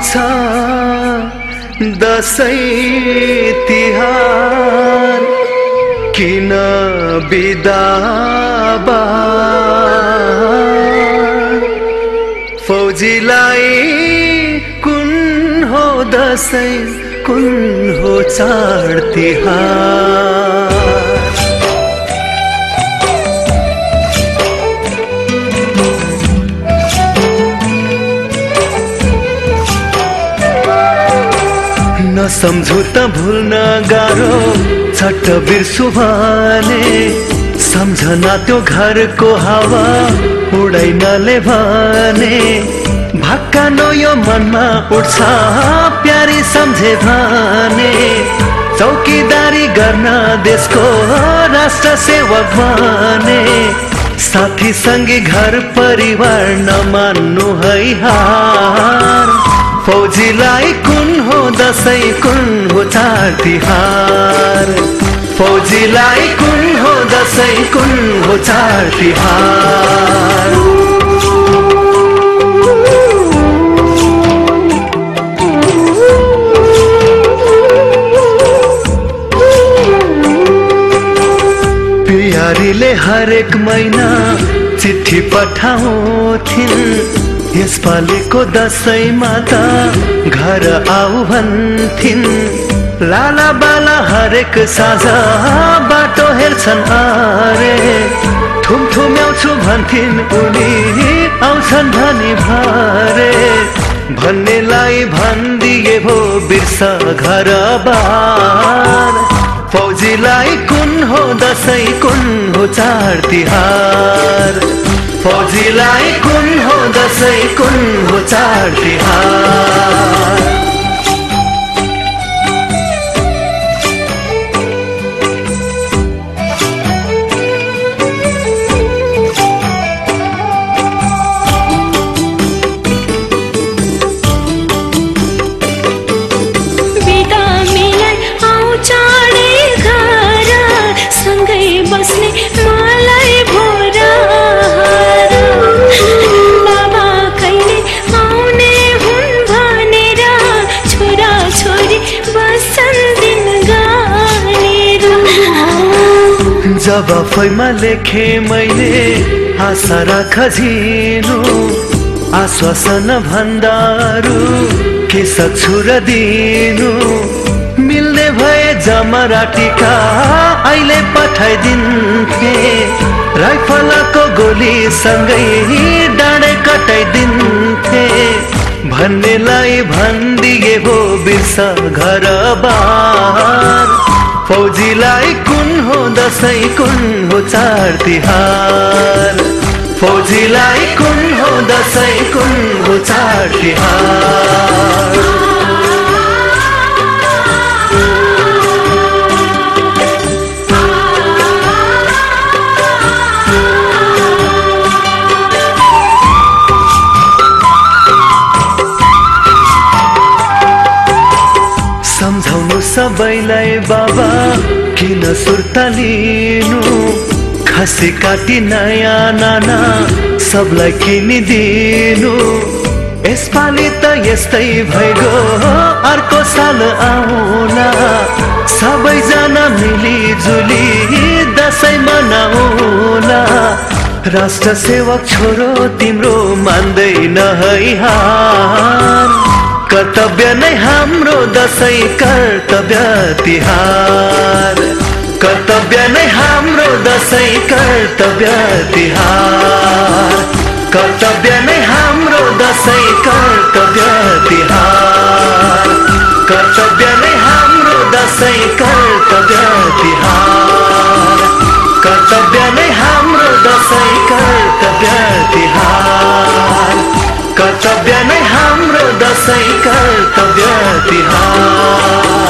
आउँछ दसैँ तिहार किन बिदा फौजीलाई कुन हो दसैँ कुन हो चाड तिहार? नसम्झु त भुल्न गाह्रो छट्ट बिर्सु भने सम्झना त्यो घरको हावा उडैनले भने भक्का यो मनमा उठ्छ प्यारी सम्झे भने। चौकीदारी गर्न देशको राष्ट्र सेवक भने साथी सँगै घर परिवार नमान्नु है हार। फौजीलाई कुन हो दसैँ कुन हो चाड तिहार फौजीलाई कुन हो दसैँ कुन हो चाड तिहार हरेक महिना चिठी पठाउँथिन्। यसपालिको दसैँमा त घर आऊ भन्थिन्। लाला बाला हरेक साझा बाटो हेर्छन् अरे ठुम ठुम्याउँछु भन्थिन् उनी आउँछन् भनी भरे। भन्नेलाई भनिदिए भो बिर्स घर बार। फौजीलाई कुन हो दसैँ कुन हो चाड तिहार? फौजीलाई कुन हो दसैँ कुन हो चाड तिहार जब फैमा लेखे मैले आशा राख झिनु आश्वासन भन्दारू के सक्छु र दिनु? मिल्ने भए जमरा टिका अहिले पठाइदिन्थे। राइफलको गोली सँगै डाँडे कटाइदिन्थे। भन्नेलाई भनिदिए भो बिर्स घर बार। फौजीलाई हो दसैँ कुन हो चाड तिहार? फौजीलाई कुन हो दसैँ कुन हो चाड तिहार? सबैलाई बाबा। किन सुर्ता लिनु? खसी काटी नयाँ नाना सबलाई किनिदिनु। यसपालि त यस्तै भइगयो अर्को साल आउला सबैजना मिलिजुली दसैँ मनाउला राष्ट्र सेवक छोरो तिम्रो मान्दैन है हार कर्तव्य नै हाम्रो दसैँ कर्तव्य तिहार। कर्तव्य नै हाम्रो दसैँ कर्तव्य तिहार। कर्तव्य नै हाम्रो दसैँ कर्तव्य तिहार। कर्तव्य नै हाम्रो दसैँ कर्तव्य तिहार। कर्तव्य नै कर्तव्य नै